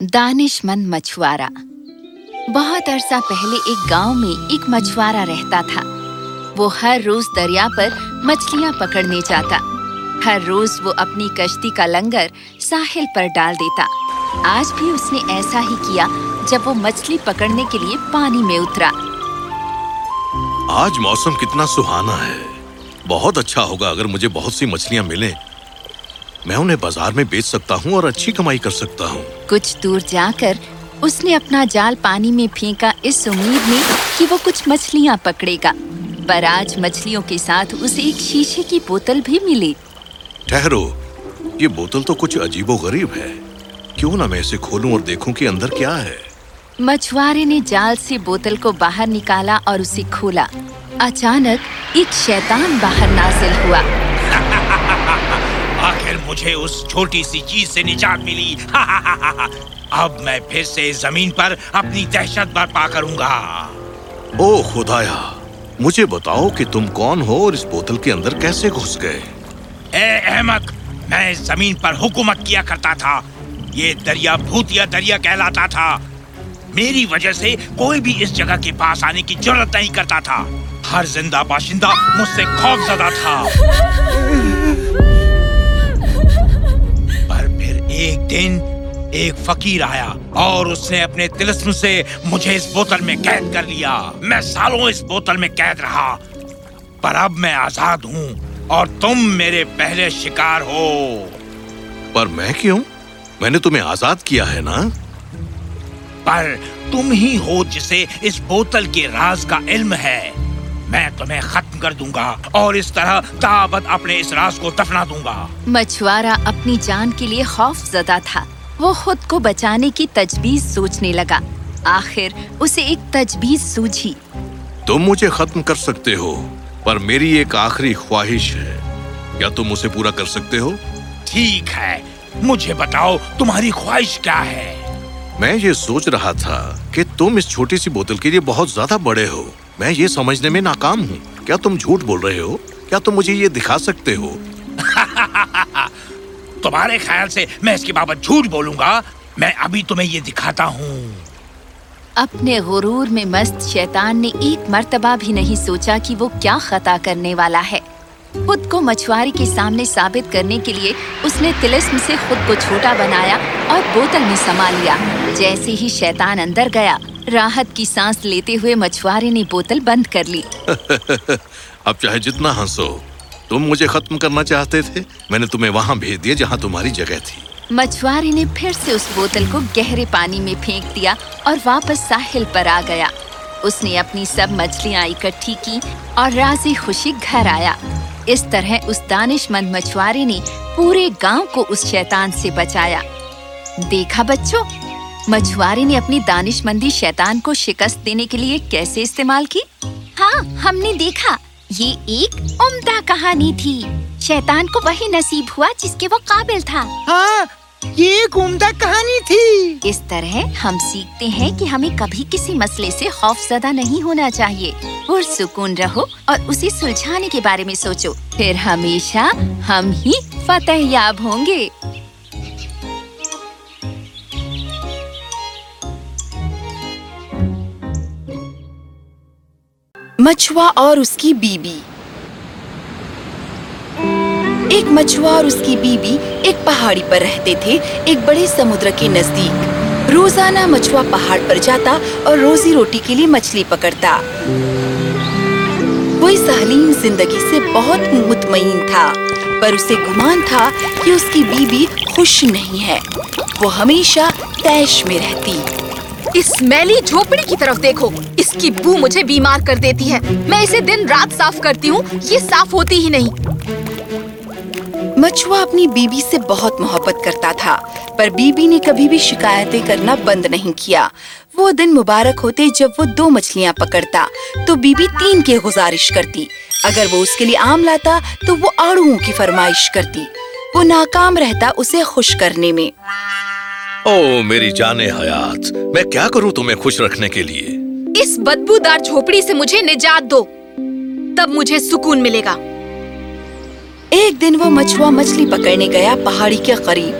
دانش مند مچھوارا بہت عرصہ پہلے ایک گاؤں میں ایک مچھوارا رہتا تھا۔ وہ ہر روز دریا پر مچھلیاں پکڑنے جاتا۔ ہر روز وہ اپنی کشتی کا لنگر ساحل پر ڈال دیتا۔ آج بھی اس نے ایسا ہی کیا جب وہ مچھلی پکڑنے کے لیے پانی میں اترا۔ آج موسم کتنا سہانا ہے۔ بہت اچھا ہوگا اگر مجھے بہت سی مچھلیاں ملیں۔ میں انہیں بازار میں بیچ سکتا ہوں اور اچھی کمائی کر سکتا ہوں۔ کچھ دور جا کر اس نے اپنا جال پانی میں پھینکا اس امید میں کہ وہ کچھ مچھلیاں پکڑے گا۔ پر آج مچھلیوں کے ساتھ اسے ایک شیشے کی بوتل بھی ملی۔ ٹھہرو یہ بوتل تو کچھ عجیب و غریب ہے۔ کیوں نہ میں اسے کھولوں اور دیکھوں کہ اندر کیا ہے؟ مچھوارے نے جال سے بوتل کو باہر نکالا اور اسے کھولا۔ اچانک ایک شیطان باہر نازل ہوا۔ آخر مجھے اس چھوٹی سی چیز سے نجات ملی۔ اب میں پھر سے زمین پر اپنی دہشت برپا کروں گا۔ او خدایا مجھے بتاؤ کہ تم کون ہو اور اس بوتل کے اندر کیسے گھس گئے؟ اے احمد میں زمین پر حکومت کیا کرتا تھا۔ یہ دریا بھوتیا دریا کہلاتا تھا۔ میری وجہ سے کوئی بھی اس جگہ کے پاس آنے کی ضرورت نہیں کرتا تھا۔ ہر زندہ باشندہ مجھ سے خوف زدہ تھا۔ ایک دن ایک فقیر آیا اور اس نے اپنے تلسم سے مجھے اس بوتل میں قید کر لیا۔ میں سالوں اس بوتل میں قید رہا پر اب میں آزاد ہوں اور تم میرے پہلے شکار ہو۔ پر میں کیوں؟ میں نے تمہیں آزاد کیا ہے نا؟ پر تم ہی ہو جسے اس بوتل کے راز کا علم ہے۔ میں تمہیں ختم کر دوں گا اور اس طرح تابت اپنے اس راز کو دفنا دوں گا۔ مچھوارا اپنی جان کے لیے خوف زدہ تھا۔ وہ خود کو بچانے کی تجویز سوچنے لگا۔ آخر اسے ایک تجویز سوجھی تم مجھے ختم کر سکتے ہو پر میری ایک آخری خواہش ہے۔ کیا تم اسے پورا کر سکتے ہو؟ ٹھیک ہے۔ مجھے بتاؤ تمہاری خواہش کیا ہے۔ میں یہ سوچ رہا تھا کہ تم اس چھوٹی سی بوتل کے لیے بہت زیادہ بڑے ہو۔ میں یہ سمجھنے میں ناکام ہوں۔ کیا تم جھوٹ بول رہے ہو؟ کیا تم مجھے یہ دکھا سکتے ہو؟ تمہارے خیال سے میں اس کے بابت جھوٹ بولوں گا؟ میں ابھی تمہیں یہ دکھاتا ہوں۔ اپنے غرور میں مست شیطان نے ایک مرتبہ بھی نہیں سوچا کہ وہ کیا خطا کرنے والا ہے۔ خود کو مچھواری کے سامنے ثابت کرنے کے لیے اس نے تلسم سے خود کو چھوٹا بنایا اور بوتل میں سما لیا۔ جیسے ہی شیطان اندر گیا راحت کی سانس لیتے ہوئے مچھوارے نے بوتل بند کر لی۔ اب چاہے جتنا ہنسو تم مجھے ختم کرنا چاہتے تھے؟ میں نے تمہیں وہاں بھیج دیا جہاں تمہاری جگہ تھی۔ مچھوارے نے پھر سے اس بوتل کو گہرے پانی میں پھینک دیا اور واپس ساحل پر آ گیا۔ اس نے اپنی سب مچھلیاں اکٹھی کی اور راضی خوشی گھر آیا۔ اس طرح اس دانش مند مچھوارے نے پورے گاؤں کو اس شیطان سے بچایا۔ دیکھا بچوں؟ مچھوارے نے اپنی دانش مندی شیطان کو شکست دینے کے لیے کیسے استعمال کی؟ ہاں ہم نے دیکھا۔ یہ ایک عمدہ کہانی تھی۔ شیطان کو وہی نصیب ہوا جس کے وہ قابل تھا۔ ہاں یہ ایک عمدہ کہانی تھی۔ اس طرح ہم سیکھتے ہیں کہ ہمیں کبھی کسی مسئلے سے خوف زدہ نہیں ہونا چاہیے۔ پرسکون رہو اور اسے سلجھانے کے بارے میں سوچو۔ پھر ہمیشہ ہم ہی فتح یاب ہوں گے۔ مچھوا اور اس کی بیبی ایک مچھوا اور اس کی بیبی ایک پہاڑی پر رہتے تھے، ایک بڑے سمندر کے نزدیک۔ روزانہ مچھوا پہاڑ پر جاتا اور روزی روٹی کے لیے مچھلی پکڑتا۔ وہ اس حلیم زندگی سے بہت مطمئن تھا، پر اسے گمان تھا کہ اس کی بیوی خوش نہیں ہے۔ وہ ہمیشہ تیش میں رہتی۔ اس میلی جھوپڑی کی طرف دیکھو۔ اس کی بو مجھے بیمار کر دیتی ہے۔ میں اسے دن رات صاف کرتی ہوں۔ یہ صاف ہوتی ہی نہیں۔ مچھوا اپنی بیبی سے بہت محبت کرتا تھا، پر بیبی نے کبھی بھی شکایتیں کرنا بند نہیں کیا۔ وہ دن مبارک ہوتے جب وہ دو مچھلیاں پکڑتا، تو بیبی تین کی گزارش کرتی۔ اگر وہ اس کے لیے آم لاتا، تو وہ آڑو کی فرمائش کرتی۔ وہ ناکام رہتا اسے خوش کرنے میں۔ او میری جان حیات میں کیا کروں تمہیں خوش رکھنے کے لیے؟ اس بدبو دار جھوپڑی سے مجھے نجات دو۔ تب مجھے سکون ملے گا۔ ایک دن وہ مچھوا مچھلی پکڑنے گیا پہاڑی کے قریب۔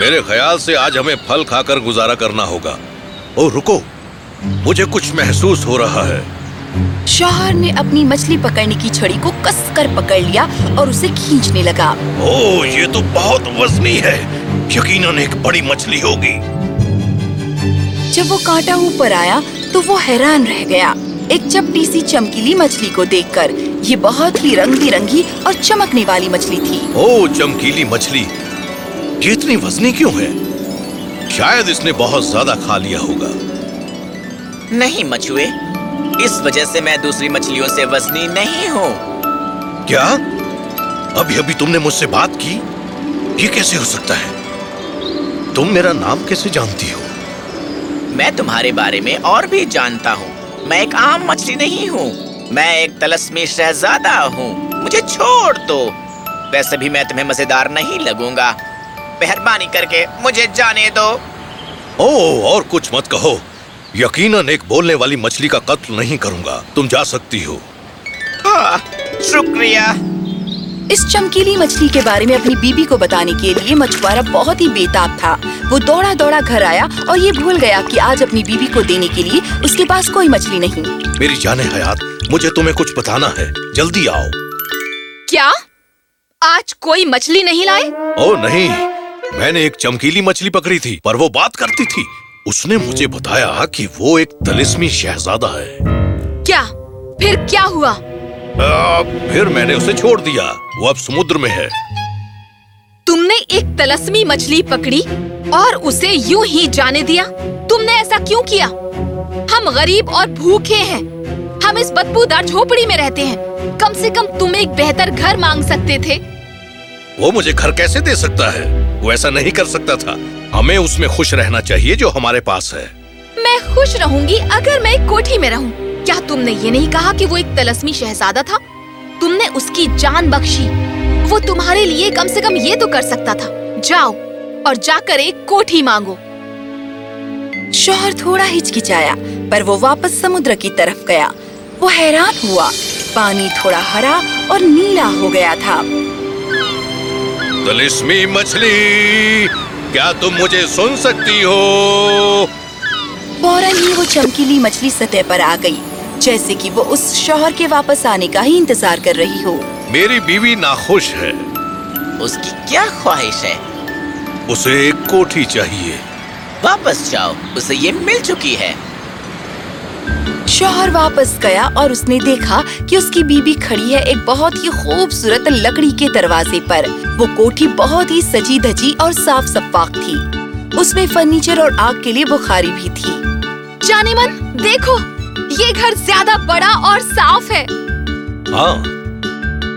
میرے خیال سے آج ہمیں پھل کھا کر گزارا کرنا ہوگا۔ اور رکو مجھے کچھ محسوس ہو رہا ہے۔ شوہر نے اپنی مچھلی پکڑنے کی چھڑی کو کس کر پکڑ لیا اور اسے کھینچنے لگا۔ او یہ تو بہت وزنی ہے۔ یقیناً ایک بڑی مچھلی ہوگی۔ جب وہ کانٹا اوپر آیا تو وہ حیران رہ گیا۔ ایک چپٹی سی چمکیلی مچھلی کو دیکھ کر۔ یہ بہت ہی رنگ برنگی اور چمکنے والی مچھلی تھی۔ او چمکیلی مچھلی۔ یہ اتنی وزنی کیوں ہے؟ شاید اس نے بہت زیادہ کھا لیا ہوگا۔ نہیں مچھوئے اس وجہ سے میں دوسری مچھلیوں سے وزنی نہیں ہوں۔ کیا؟ ابھی ابھی تم نے مجھ سے بات کی؟ یہ کیسے ہو سکتا ہے؟ تم میرا نام کیسے جانتی ہو؟ میں تمہارے بارے میں اور بھی جانتا ہوں۔ میں ایک عام مچھلی نہیں ہوں۔ میں ایک تلسمی شہزادہ ہوں۔ مجھے چھوڑ دو۔ ویسے بھی میں تمہیں مزیدار نہیں لگوں گا۔ مہربانی کر کے مجھے جانے دو۔ او اور کچھ مت کہو۔ یقیناً ایک بولنے والی مچھلی کا قتل نہیں کروں گا۔ تم جا سکتی ہو۔ ہاں، شکریہ۔ اس چمکیلی مچھلی کے بارے میں اپنی بیوی بی کو بتانے کے لیے مچھوارا بہت ہی بےتاب تھا۔ وہ دوڑا دوڑا گھر آیا اور یہ بھول گیا کہ آج اپنی بیوی بی کو دینے کے لیے اس کے پاس کوئی مچھلی نہیں۔ میری جان حیات مجھے تمہیں کچھ بتانا ہے۔ جلدی آؤ۔ کیا؟ آج کوئی مچھلی نہیں لائے؟ او نہیں۔ میں نے ایک چمکیلی مچھلی پکڑی تھی پر وہ بات کرتی تھی۔ اس نے مجھے بتایا کہ وہ ایک تلسمی شہزادہ ہے۔ کیا؟ پھر کیا ہوا؟ پھر میں نے اسے چھوڑ دیا۔ وہ اب سمندر میں ہے۔ تم نے ایک تلسمی مچھلی پکڑی اور اسے یوں ہی جانے دیا؟ تم نے ایسا کیوں کیا؟ ہم غریب اور بھوکے ہیں۔ ہم اس بدبو دار جھوپڑی میں رہتے ہیں۔ کم سے کم تم ایک بہتر گھر مانگ سکتے تھے۔ وہ مجھے گھر کیسے دے سکتا ہے؟ وہ ایسا نہیں کر سکتا تھا۔ ہمیں اس میں خوش رہنا چاہیے جو ہمارے پاس ہے۔ میں خوش رہوں گی اگر میں ایک کوٹھی میں رہوں۔ کیا تم نے یہ نہیں کہا کہ وہ ایک تلسمی شہزادہ تھا؟ تم نے اس کی جان بخشی۔ وہ تمہارے لیے کم سے کم یہ تو کر سکتا تھا۔ جاؤ اور جا کر ایک کوٹھی مانگو۔ شوہر تھوڑا ہچکچایا پر وہ واپس سمندر کی طرف گیا۔ وہ حیران ہوا۔ پانی تھوڑا ہرا اور نیلا ہو گیا تھا۔ تلسمی مچھلی کیا تم مجھے سن سکتی ہو؟ فوراً ہی وہ چمکیلی مچھلی سطح پر آ گئی جیسے کہ وہ اس شوہر کے واپس آنے کا ہی انتظار کر رہی ہو۔ میری بیوی ناخوش ہے۔ اس کی کیا خواہش ہے؟ اسے ایک کوٹھی چاہیے۔ واپس جاؤ اسے یہ مل چکی ہے۔ شوہر واپس گیا اور اس نے دیکھا کہ اس کی بیوی بی کھڑی ہے ایک بہت ہی خوبصورت لکڑی کے دروازے پر۔ وہ کوٹھی بہت ہی سجی دھجی اور صاف صفاق تھی۔ اس میں فرنیچر اور آگ کے لیے بخاری بھی تھی۔ جانے من دیکھو یہ گھر زیادہ بڑا اور صاف ہے۔ ہاں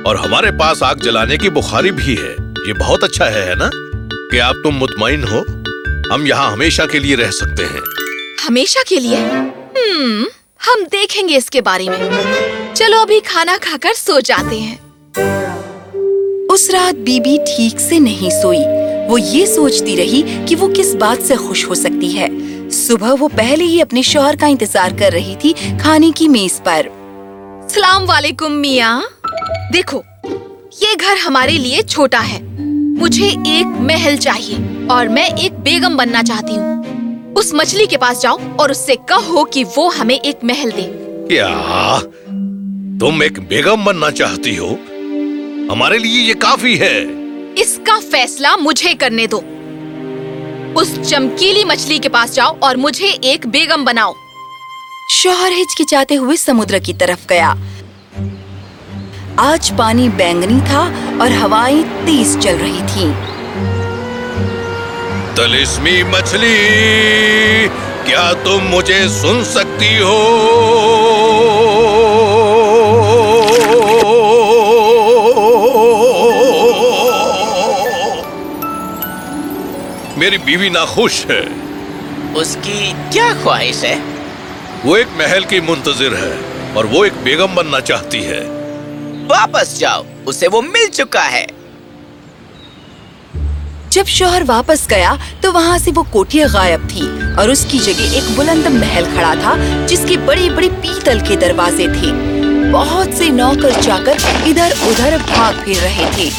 اور ہمارے پاس آگ جلانے کی بخاری بھی ہے۔ یہ بہت اچھا ہے نا؟ کہ آپ تم مطمئن ہو۔ ہم یہاں ہمیشہ کے لیے رہ سکتے ہیں۔ ہمیشہ کے لیے؟ ہم دیکھیں گے اس کے بارے میں۔ چلو ابھی کھانا کھا کر سو جاتے ہیں۔ اس رات بی بی ٹھیک سے نہیں سوئی۔ وہ یہ سوچتی رہی کہ وہ کس بات سے خوش ہو سکتی ہے۔ صبح وہ پہلے ہی اپنے شوہر کا انتظار کر رہی تھی کھانے کی میز پر۔ سلام علیکم، میاں۔ دیکھو، یہ گھر ہمارے لیے چھوٹا ہے۔ مجھے ایک محل چاہیے اور میں ایک بیگم بننا چاہتی ہوں۔ اس مچھلی کے پاس جاؤ اور اس سے کہو کہ وہ ہمیں ایک محل دے۔ کیا تم ایک بیگم بننا چاہتی ہو؟ ہمارے لیے یہ کافی ہے۔ اس کا فیصلہ مجھے کرنے دو۔ اس چمکیلی مچھلی کے پاس جاؤ اور مجھے ایک بیگم بناؤ۔ شوہر ہچکچاتے ہوئے سمندر کی طرف گیا۔ آج پانی بینگنی تھا اور ہوائیں تیز چل رہی تھیں۔ تلسمی مچھلی کیا تم مجھے سن سکتی ہو؟ میری بیوی ناخوش ہے۔ اس کی کیا خواہش ہے؟ وہ ایک محل کی منتظر ہے اور وہ ایک بیگم بننا چاہتی ہے۔ واپس جاؤ اسے وہ مل چکا ہے۔ جب شوہر واپس گیا تو وہاں سے وہ کوٹھی غائب تھی اور اس کی جگہ ایک بلند محل کھڑا تھا جس کے بڑے بڑے پیتل کے دروازے تھے۔ بہت سے نوکر چاکر ادھر ادھر بھاگ پھر رہے تھے۔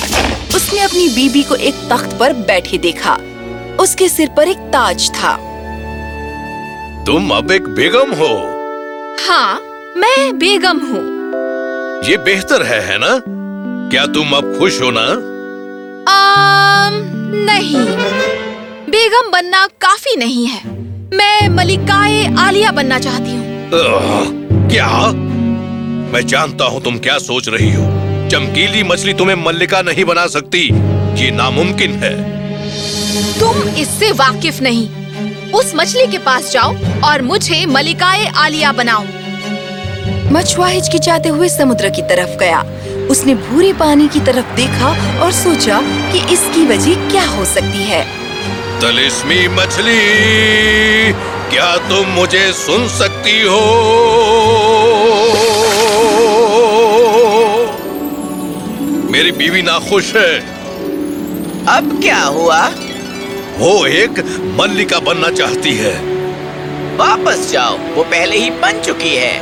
اس نے اپنی بیوی کو ایک تخت پر بیٹھے دیکھا۔ اس کے سر پر ایک تاج تھا۔ تم اب ایک بیگم ہو۔ ہاں میں بیگم ہوں۔ یہ بہتر ہے ہے نا؟ کیا تم اب خوش ہو نا؟ آم، نہیں۔ بیگم بننا کافی نہیں ہے۔ میں ملکائے عالیہ بننا چاہتی ہوں۔ کیا؟ میں جانتا ہوں تم کیا سوچ رہی ہو۔ چمکیلی مچھلی تمہیں ملکہ نہیں بنا سکتی۔ یہ ناممکن ہے۔ تم اس سے واقف نہیں۔ اس مچھلی کے پاس جاؤ اور مجھے ملکائے عالیہ بناؤ۔ مچھوا ہچکچاتے ہوئے سمندر کی طرف گیا۔ اس نے بھورے پانی کی طرف دیکھا اور سوچا کہ اس کی وجہ کیا ہو سکتی ہے۔ تلسمی مچھلی کیا تم مجھے سن سکتی ہو؟ میری بیوی ناخوش ہے۔ اب کیا ہوا؟ وہ ایک ملکہ بننا چاہتی ہے۔ واپس جاؤ وہ پہلے ہی بن چکی ہے۔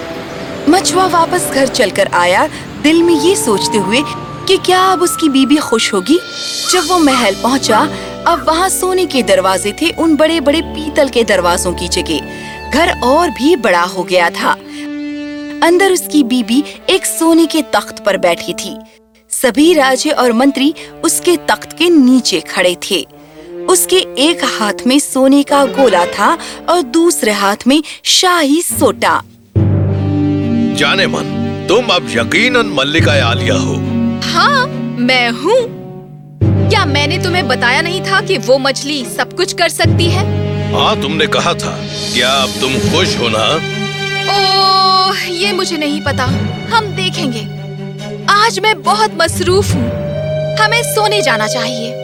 مچھوا واپس گھر چل کر آیا۔ دل میں یہ سوچتے ہوئے کہ کیا اب اس کی بیوی خوش ہوگی؟ جب وہ محل پہنچا، اب وہاں سونے کے دروازے تھے، ان بڑے بڑے پیتل کے دروازوں کی جگہ۔ گھر اور بھی بڑا ہو گیا تھا۔ اندر اس کی بیوی ایک سونے کے تخت پر بیٹھی تھی۔ سبھی راجے اور منتری اس کے تخت کے نیچے کھڑے تھے۔ اس کے ایک ہاتھ میں سونے کا گولا تھا اور دوسرے ہاتھ میں شاہی سوٹا۔ جانے من تم اب یقیناً ملکہ عالیہ ہو۔ ہاں میں ہوں۔ کیا میں نے تمہیں بتایا نہیں تھا کہ وہ مچھلی سب کچھ کر سکتی ہے؟ ہاں تم نے کہا تھا۔ کیا اب تم خوش ہو نا؟ اوہ یہ مجھے نہیں پتا۔ ہم دیکھیں گے۔ آج میں بہت مصروف ہوں۔ ہمیں سونے جانا چاہیے۔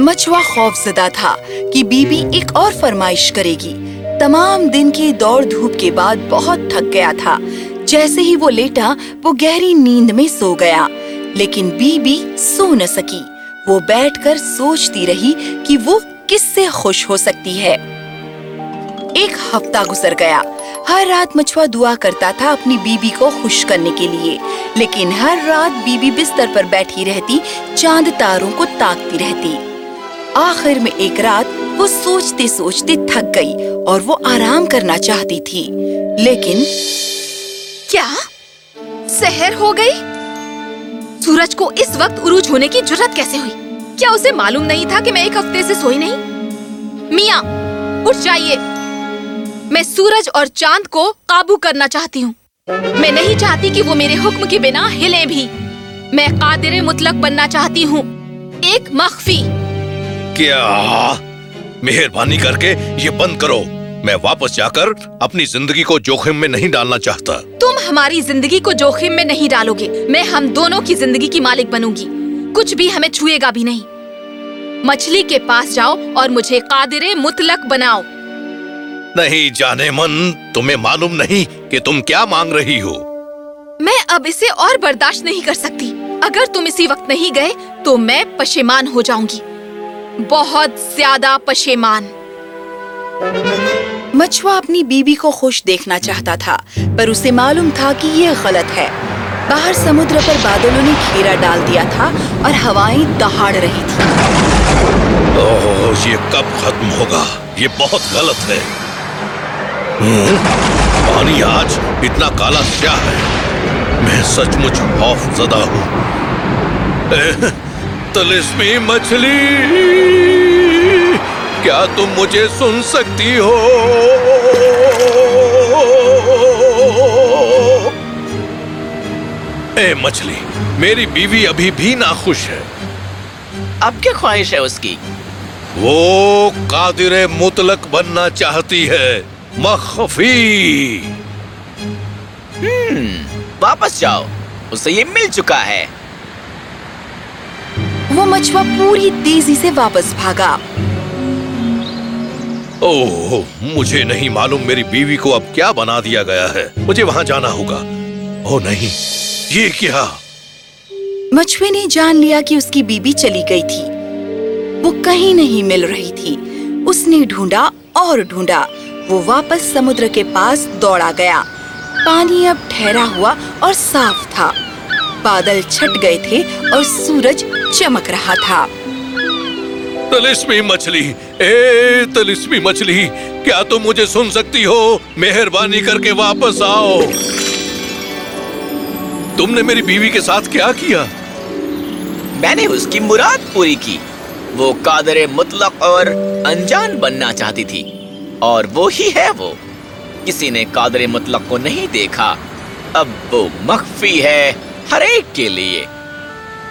مچھوا خوف زدہ تھا کہ بیوی ایک اور فرمائش کرے گی۔ تمام دن کی دوڑ دھوپ کے بعد بہت تھک گیا تھا۔ جیسے ہی وہ لیٹا، وہ گہری نیند میں سو گیا۔ لیکن بی بی سو نہ سکی۔ وہ بیٹھ کر سوچتی رہی کہ وہ کس سے خوش ہو سکتی ہے۔ ایک ہفتہ گزر گیا۔ ہر رات مچھوا دعا کرتا تھا اپنی بیوی کو خوش کرنے کے لیے۔ لیکن ہر رات بیوی بستر پر بیٹھی رہتی، چاند تاروں کو تاکتی رہتی۔ آخر میں ایک رات وہ سوچتے سوچتے تھک گئی اور وہ آرام کرنا چاہتی تھی۔ لیکن کیا؟ سحر ہو گئی؟ سورج کو اس وقت عروج ہونے کی جرت کیسے ہوئی؟ کیا اسے معلوم نہیں تھا کہ میں ایک ہفتے سے سوئی نہیں؟ میاں، اٹھ جائیے۔ میں سورج اور چاند کو قابو کرنا چاہتی ہوں۔ میں نہیں چاہتی کہ وہ میرے حکم کے بنا ہلیں بھی۔ میں قادر مطلق بننا چاہتی ہوں۔ ایک مخفی۔ کیا؟ مہربانی کر کے یہ بند کرو۔ میں واپس جا کر اپنی زندگی کو جوخم میں نہیں ڈالنا چاہتا۔ تم ہماری زندگی کو جوخم میں نہیں ڈالو گے۔ میں ہم دونوں کی زندگی کی مالک بنوں گی۔ کچھ بھی ہمیں چھوئے گا بھی نہیں۔ مچھلی کے پاس جاؤ اور مجھے قادر مطلق بناؤ۔ نہیں جانے من تمہیں معلوم نہیں کہ تم کیا مانگ رہی ہو۔ میں اب اسے اور برداشت نہیں کر سکتی۔ اگر تم اسی وقت نہیں گئے تو میں پشیمان ہو جاؤں گی۔ بہت زیادہ پشیمان۔ مچھوا اپنی بیوی کو خوش دیکھنا چاہتا تھا، پر اسے معلوم تھا کہ یہ غلط ہے۔ باہر سمندر پر بادلوں نے گھیرا ڈال دیا تھا اور ہوائیں دہاڑ رہی تھی اوہ، یہ کب ختم ہوگا؟ یہ بہت غلط ہے۔ پانی آج اتنا کالا سیاہ ہے؟ میں سچ مچ خوف زدہ ہوں تلسمی مچھلی۔ کیا تم مجھے سن سکتی ہو؟ اے مچھلی میری بیوی ابھی بھی ناخوش ہے۔ اب کیا خواہش ہے اس کی؟ وہ قادر مطلق بننا چاہتی ہے۔ مخفی۔ واپس جاؤ۔ اسے یہ مل چکا ہے۔ وہ مچھوا پوری تیزی سے واپس بھاگا۔ اوہ، مجھے نہیں معلوم میری بیوی کو اب کیا بنا دیا گیا ہے۔ مجھے وہاں جانا ہوگا۔ او نہیں۔ یہ کیا؟ مچھوے نے جان لیا کہ اس کی بیوی چلی گئی تھی۔ وہ کہیں نہیں مل رہی تھی۔ اس نے ڈھونڈا اور ڈھونڈا۔ وہ واپس سمندر کے پاس دوڑا گیا۔ پانی اب ٹھہرا ہوا اور صاف تھا۔ بادل چھٹ گئے تھے اور سورج چمک رہا تھا۔ تلسمی مچھلی۔ اے تلسمی مچھلی کیا تم مجھے سن سکتی ہو؟ مہربانی کر کے واپس آؤ۔ تم نے میری بیوی کے ساتھ کیا کیا؟ میں نے اس کی مراد پوری کی۔ وہ قادر مطلق اور انجان بننا چاہتی تھی اور وہی ہے وہ۔ کسی نے قادر مطلق کو نہیں دیکھا۔ اب وہ مخفی ہے ہر ایک کے لیے۔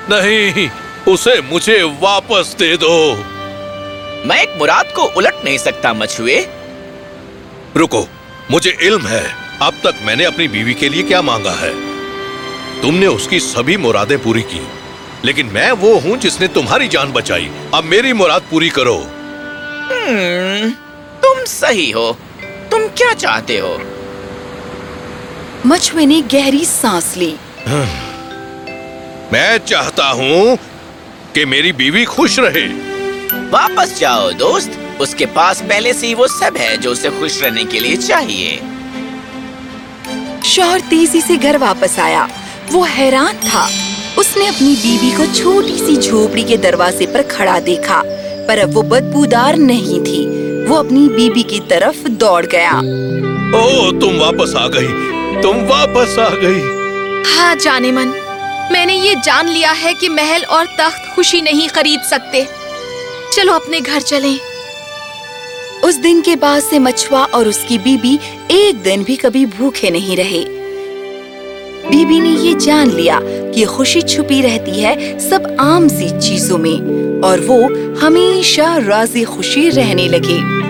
نہیں اسے مجھے واپس دے دو۔ میں ایک مراد کو الٹ نہیں سکتا مچھوئے۔ رکو مجھے علم ہے۔ اب تک میں نے اپنی بیوی کے لیے کیا مانگا ہے؟ تم نے اس کی سبھی مرادیں پوری کی لیکن میں وہ ہوں جس نے تمہاری جان بچائی۔ اب میری مراد پوری کرو۔ تم صحیح ہو۔ تم کیا چاہتے ہو؟ مچھوے نے گہری سانس لی۔ میں چاہتا ہوں کہ میری بیوی خوش رہے۔ واپس جاؤ دوست۔ اس کے پاس پہلے سے ہی وہ سب ہے جو اسے خوش رہنے کے لیے چاہیے۔ شوہر تیزی سے گھر واپس آیا۔ وہ حیران تھا۔ اس نے اپنی بیوی کو چھوٹی سی جھوپڑی کے دروازے پر کھڑا دیکھا پر اب وہ بدبودار نہیں تھی۔ وہ اپنی بیوی کی طرف دوڑ گیا۔ او تم واپس آ گئی۔ تم واپس آ گئی۔ ہاں جانے من۔ میں نے یہ جان لیا ہے کہ محل اور تخت خوشی نہیں خرید سکتے۔ چلو اپنے گھر چلیں۔ اس دن کے بعد سے مچھوا اور اس کی بیوی ایک دن بھی کبھی بھوکے نہیں رہے۔ بیوی نے یہ جان لیا کہ خوشی چھپی رہتی ہے سب عام سی چیزوں میں اور وہ ہمیشہ راضی خوشی رہنے لگے۔